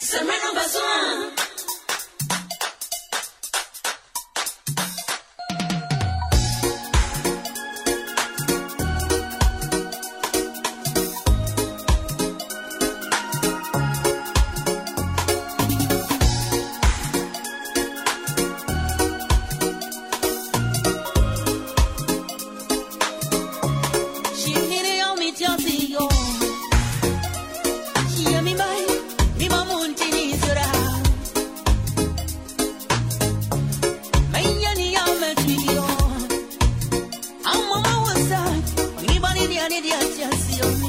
Semana Bazán. りりゃりりゃしやしよね。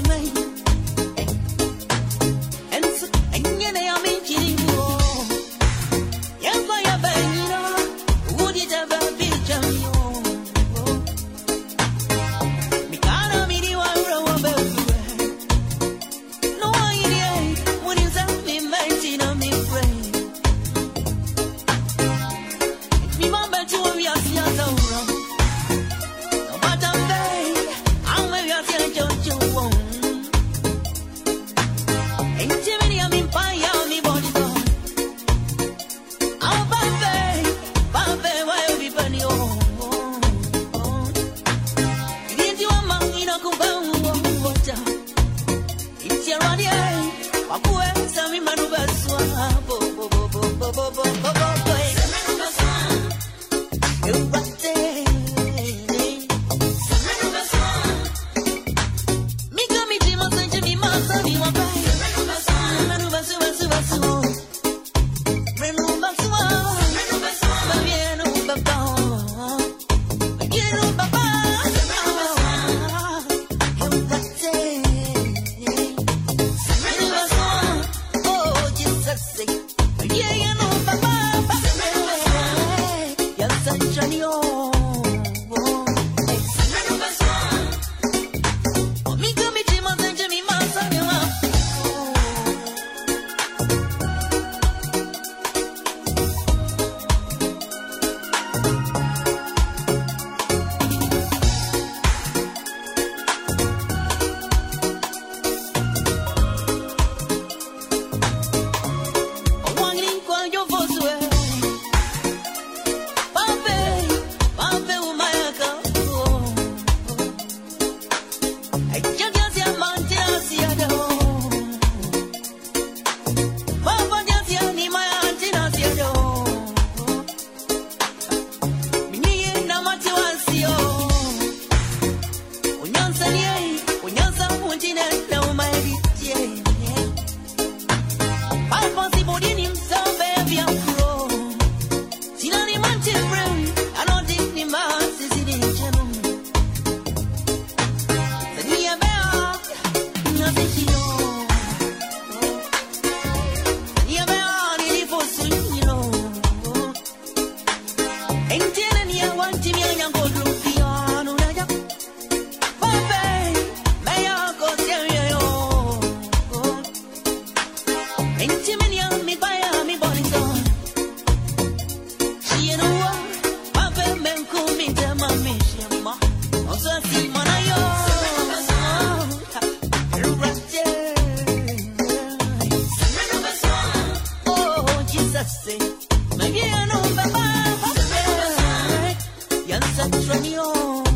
sexo mío.